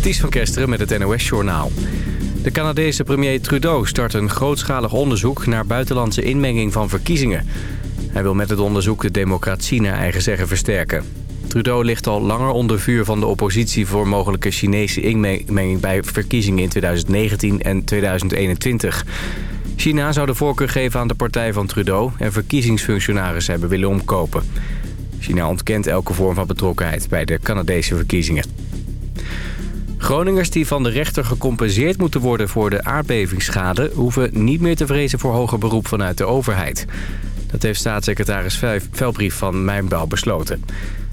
Ties van Kesteren met het NOS-journaal. De Canadese premier Trudeau start een grootschalig onderzoek... naar buitenlandse inmenging van verkiezingen. Hij wil met het onderzoek de democratie naar eigen zeggen versterken. Trudeau ligt al langer onder vuur van de oppositie... voor mogelijke Chinese inmenging bij verkiezingen in 2019 en 2021. China zou de voorkeur geven aan de partij van Trudeau... en verkiezingsfunctionarissen hebben willen omkopen. China ontkent elke vorm van betrokkenheid bij de Canadese verkiezingen. Groningers die van de rechter gecompenseerd moeten worden voor de aardbevingsschade... hoeven niet meer te vrezen voor hoger beroep vanuit de overheid. Dat heeft staatssecretaris Velbrief van Mijnbouw besloten.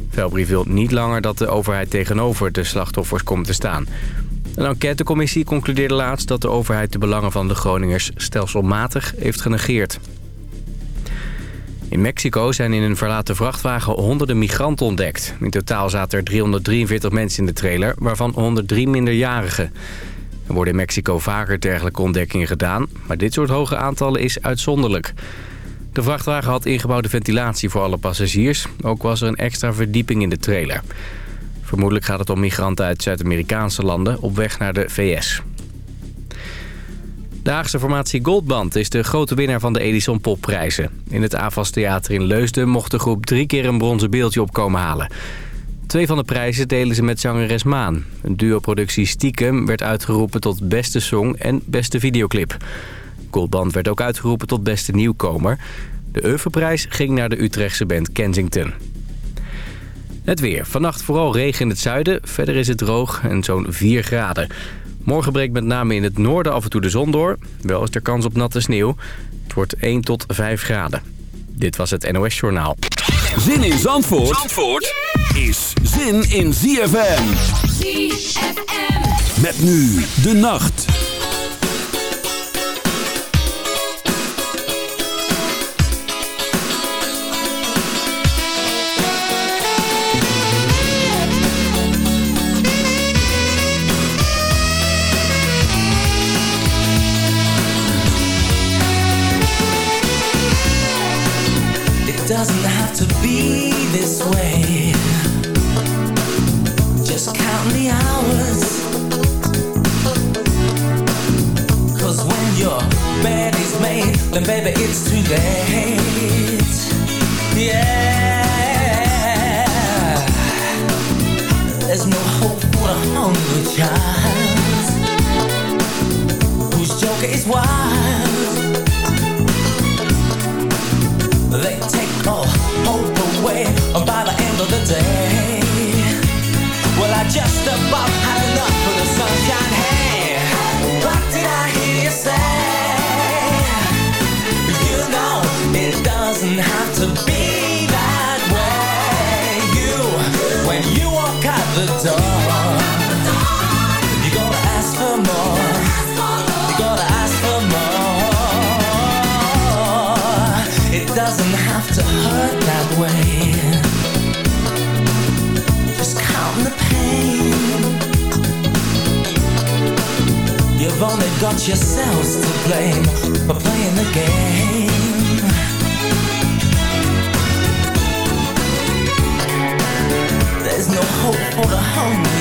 Velbrief wil niet langer dat de overheid tegenover de slachtoffers komt te staan. Een enquêtecommissie concludeerde laatst dat de overheid de belangen van de Groningers stelselmatig heeft genegeerd. In Mexico zijn in een verlaten vrachtwagen honderden migranten ontdekt. In totaal zaten er 343 mensen in de trailer, waarvan 103 minderjarigen. Er worden in Mexico vaker dergelijke ontdekkingen gedaan... maar dit soort hoge aantallen is uitzonderlijk. De vrachtwagen had ingebouwde ventilatie voor alle passagiers. Ook was er een extra verdieping in de trailer. Vermoedelijk gaat het om migranten uit Zuid-Amerikaanse landen op weg naar de VS. De Haagse formatie Goldband is de grote winnaar van de Edison Popprijzen. In het AFAS Theater in Leusden mocht de groep drie keer een bronzen beeldje opkomen halen. Twee van de prijzen delen ze met zangeres Maan. Een duo-productie Stiekem werd uitgeroepen tot beste song en beste videoclip. Goldband werd ook uitgeroepen tot beste nieuwkomer. De Oeuvreprijs ging naar de Utrechtse band Kensington. Het weer. Vannacht vooral regen in het zuiden. Verder is het droog en zo'n 4 graden. Morgen breekt met name in het noorden af en toe de zon door. Wel is er kans op natte sneeuw. Het wordt 1 tot 5 graden. Dit was het NOS Journaal. Zin in Zandvoort, Zandvoort is zin in ZFM. ZFM. Met nu de nacht.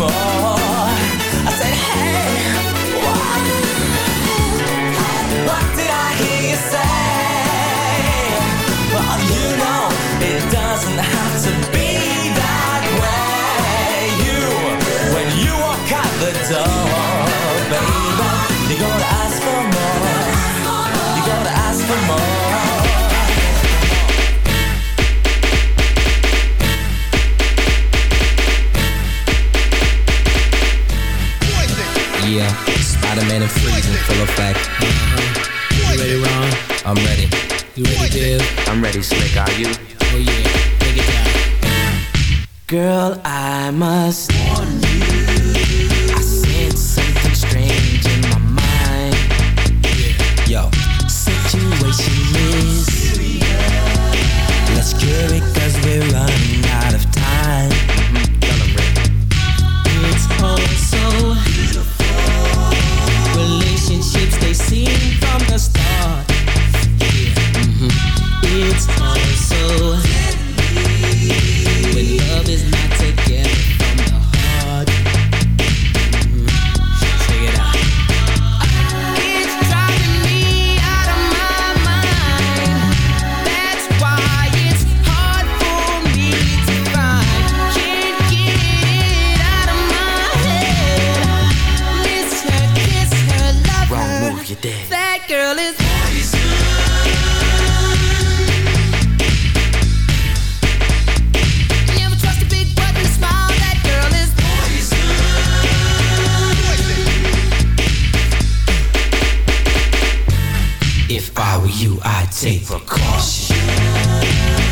more pretty slick, are you? Take precaution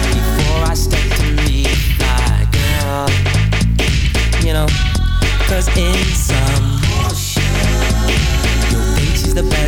before I step to meet my girl. You know, cause in some, you think is the best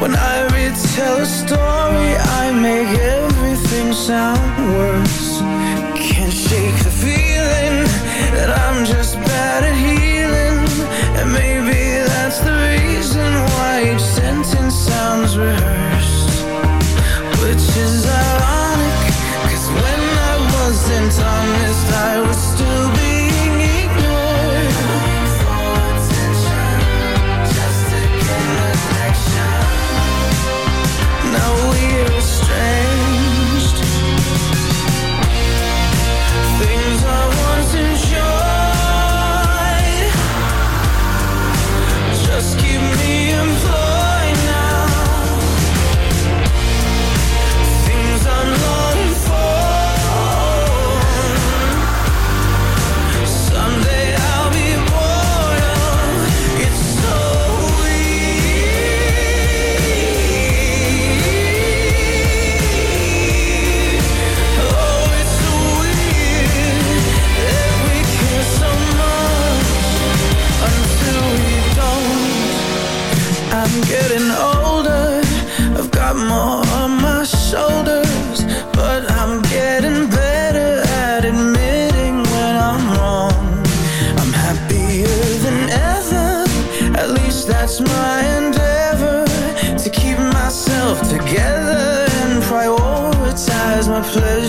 When I retell a story I make everything sound worse. Can't shake the feeling That I'm just bad at healing. And maybe that's the reason Why each sentence sounds rehearsed pleasure.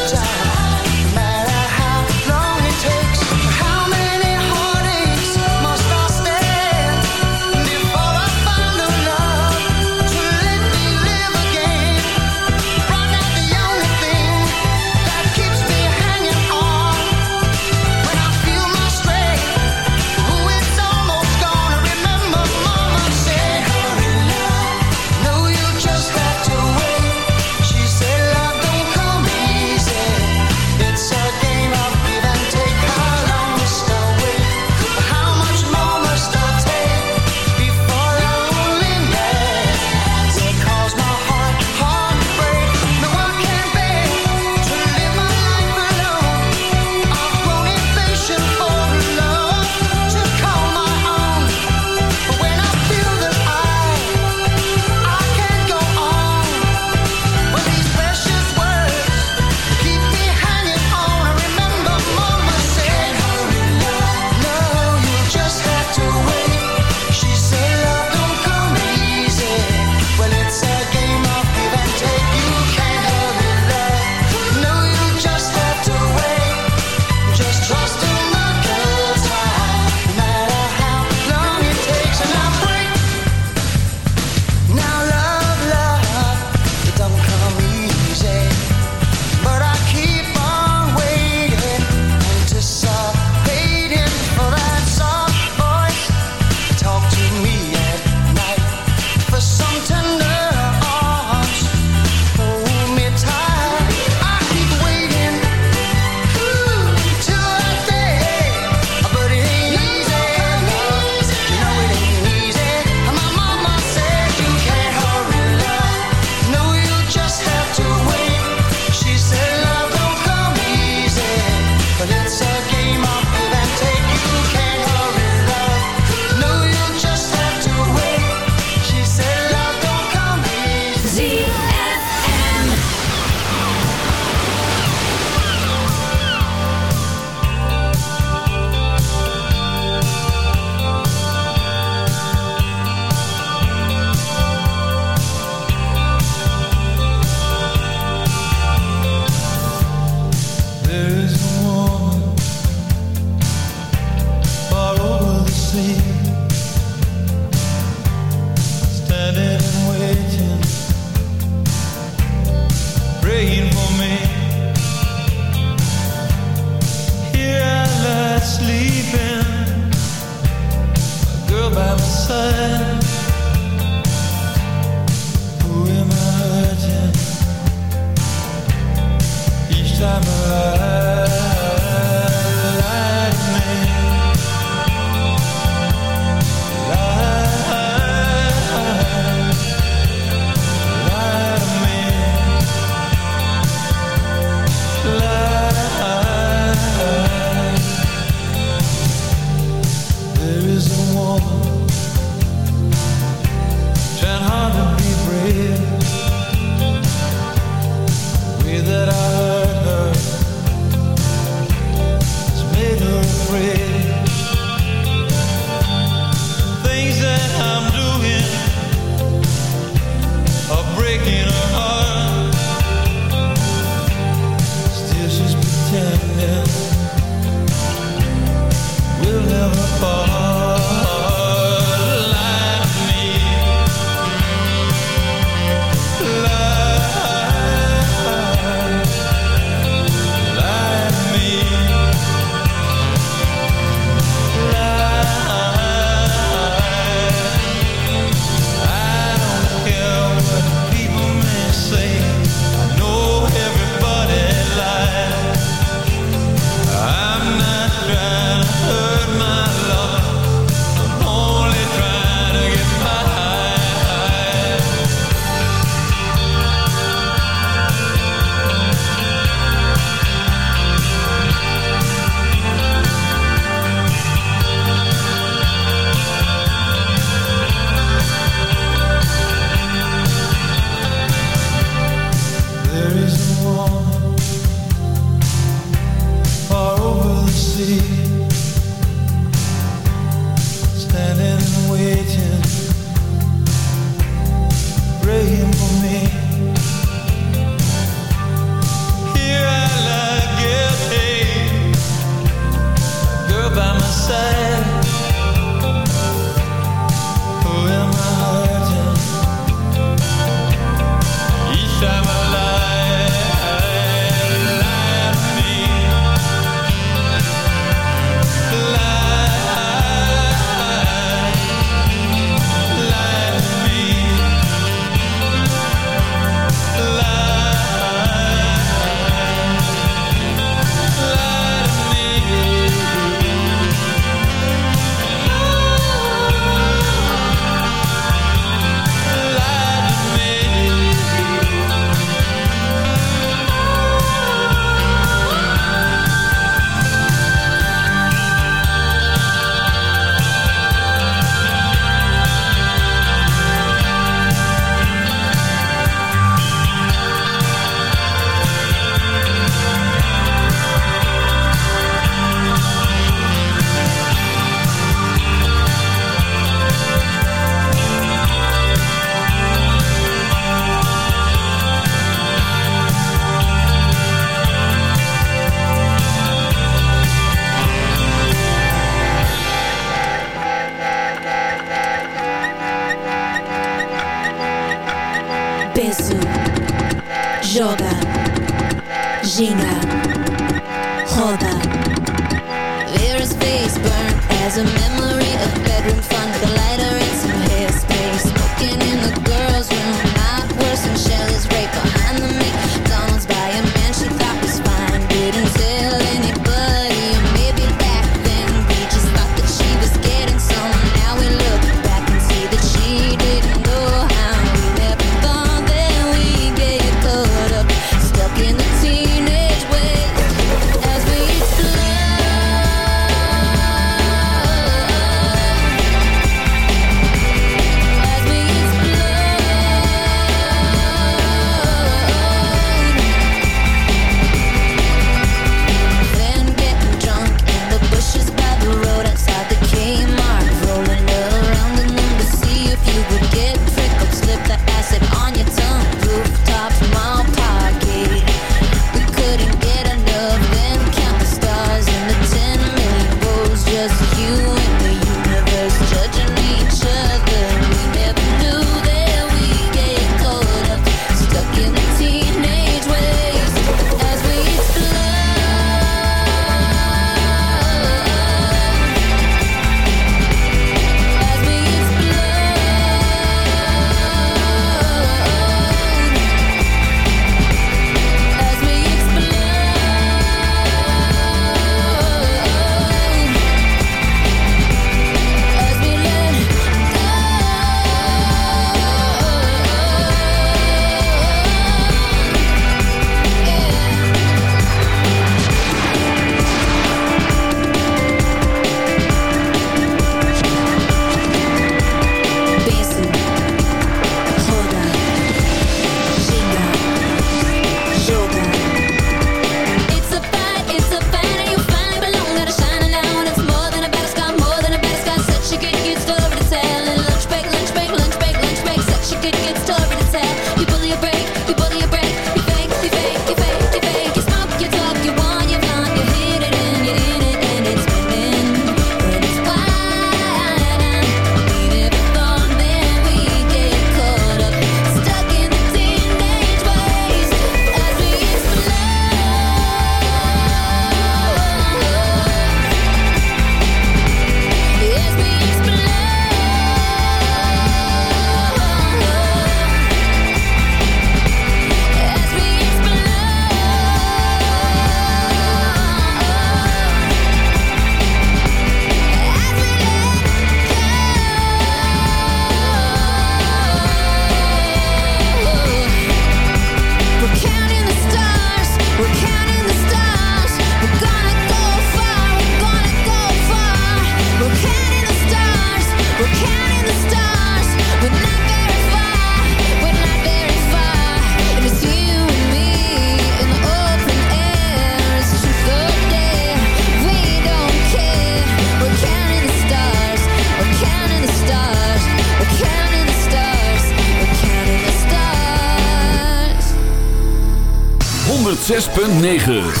9.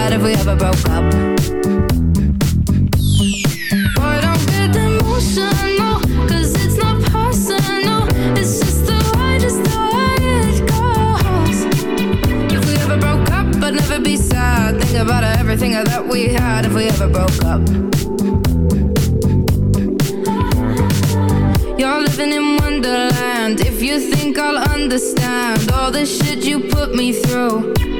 bad if we ever broke up? Don't get it's not personal. It's just the way, the way it goes. If we ever broke up, I'd never be sad. Think about everything that we had If we ever broke up. You're living in wonderland. If you think I'll understand All the shit you put me through.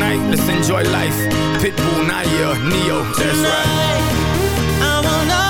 Tonight, let's enjoy life. Pitbull, Nayer, Ne-Yo, that's right. I want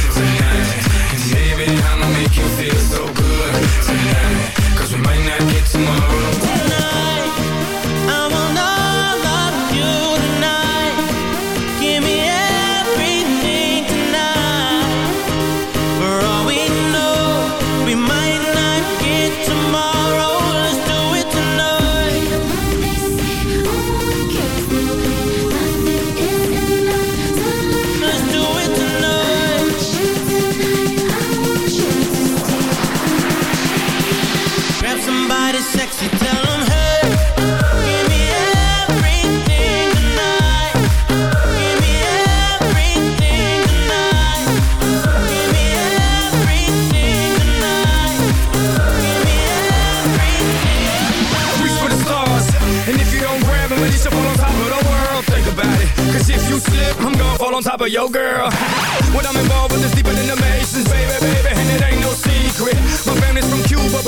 Cause if you slip, I'm gonna fall on top of your girl. What I'm involved with is deeper than the Masons, baby, baby.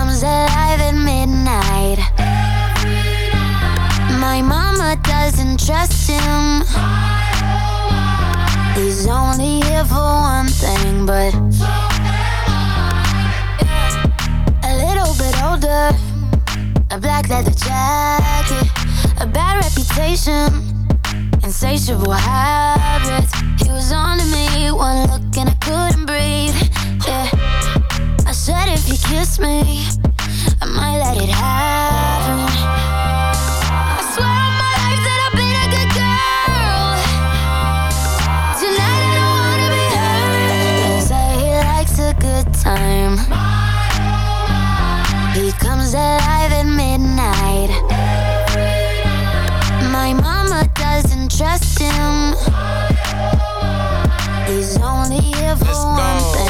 comes alive at midnight. My mama doesn't trust him. He's only here for one thing, but so a little bit older. A black leather jacket, a bad reputation insatiable habits. He was on to me, one look and I couldn't breathe. Yeah, I said if he kissed me, I might let it happen. I swear on my life that I've been a good girl. Tonight I don't wanna be hurt. They say he likes a good time. He comes alive at midnight. My mama doesn't trust him. He's only here for one thing,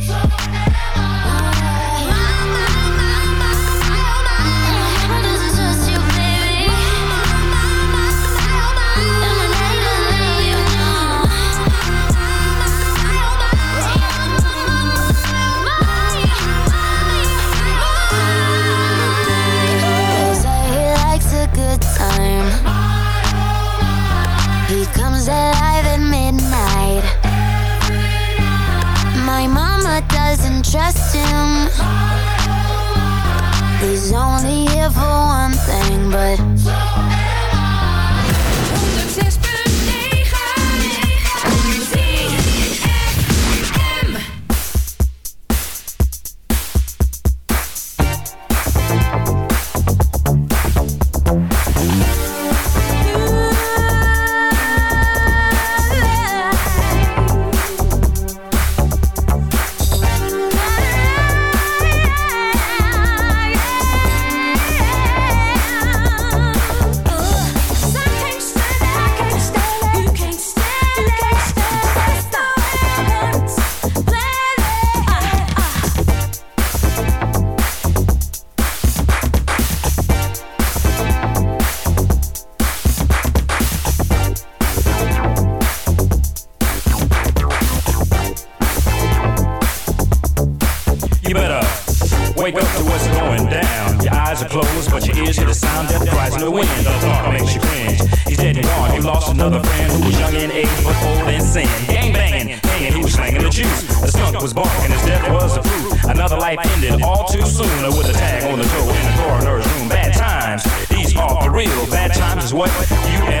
You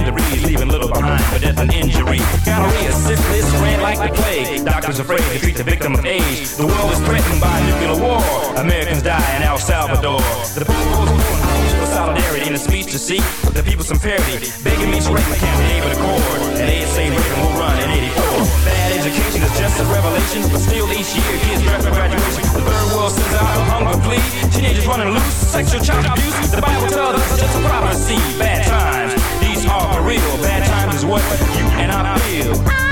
leaving little behind for death and injury. Gonorrhea, syphilis, ran like the plague. Doctors afraid to treat the victim of age. The world is threatened by nuclear war. Americans die in El Salvador. The people's calls for solidarity in a speech to seek the people some parity. Begging me to break my camp, David Accord. And they say Reagan will run in 84. Bad education is just a revelation, but still each year kids draft for graduation. The third world sends out a hunger plea. Teenagers running loose, sexual child abuse. The Bible tells us it's just a prophecy. Bad times, these are for real. Bad times is what you and I feel.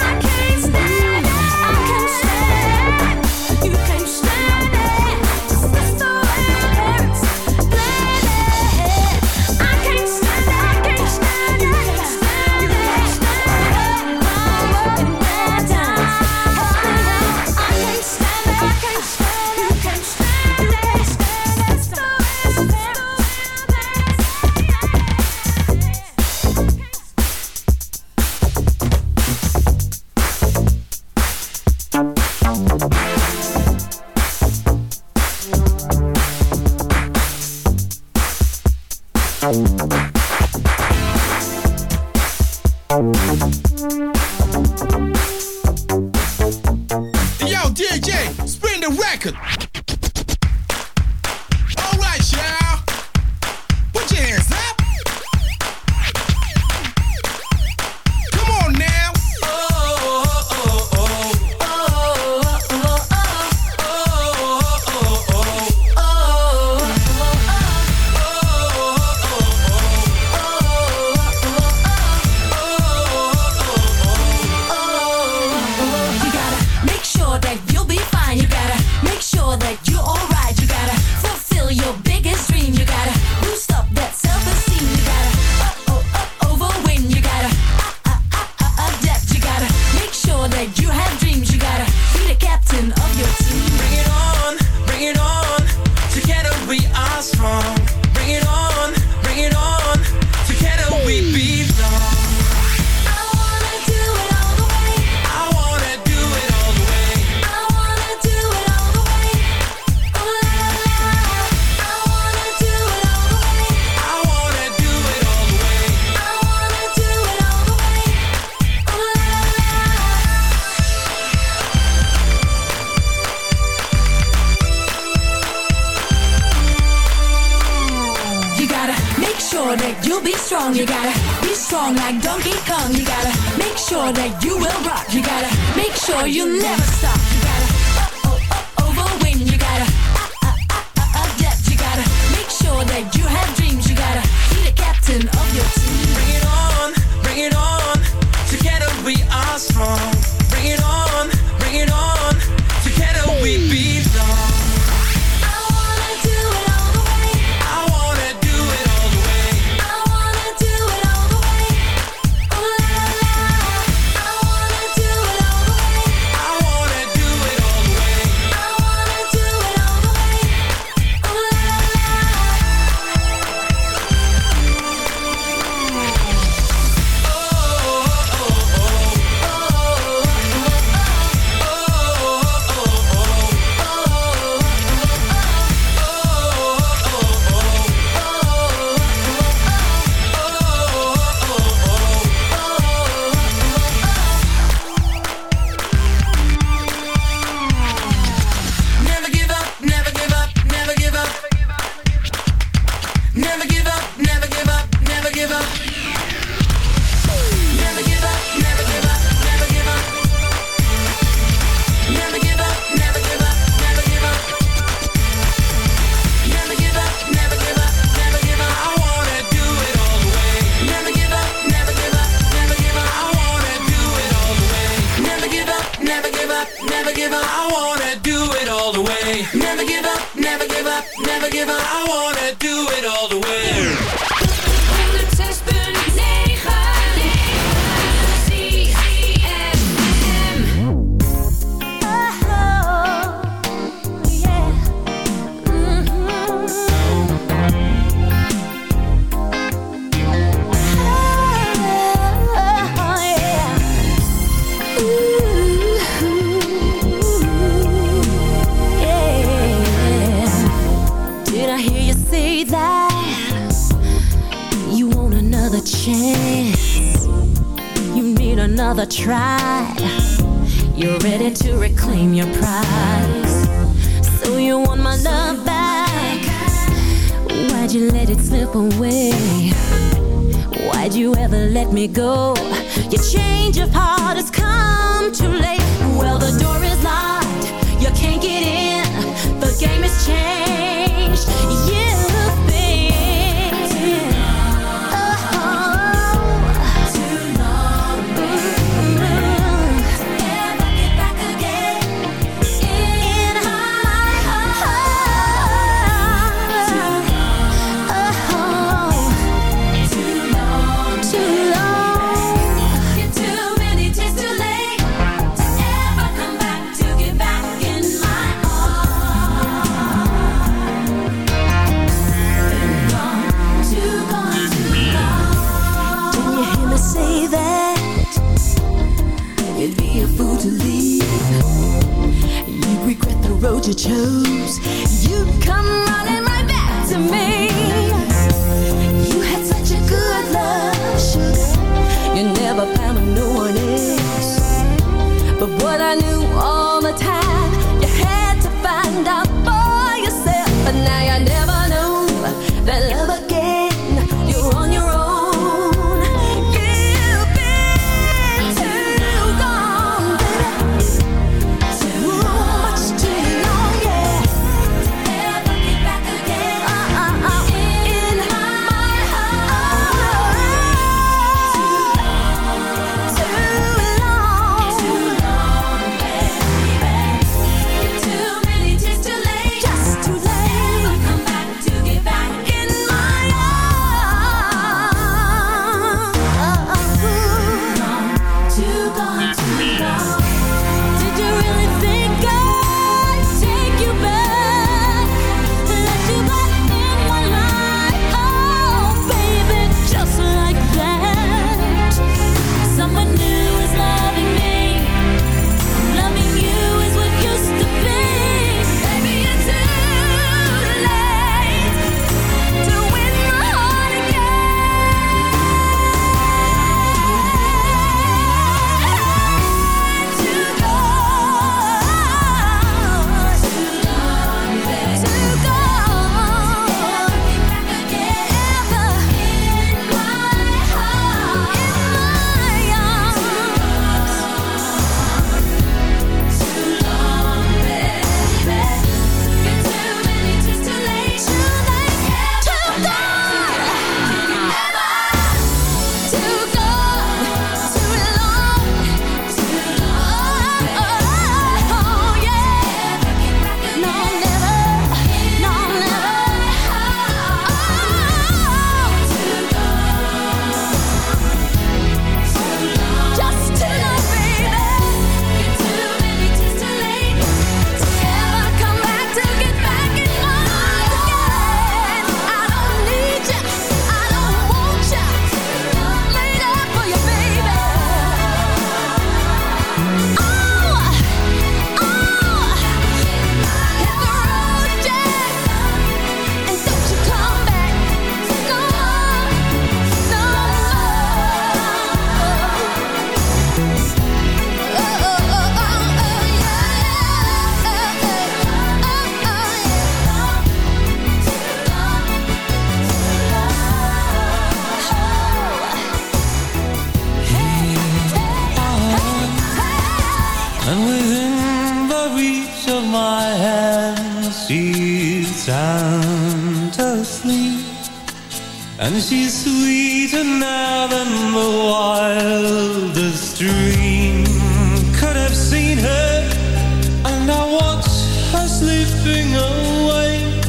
away,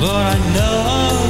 but I know.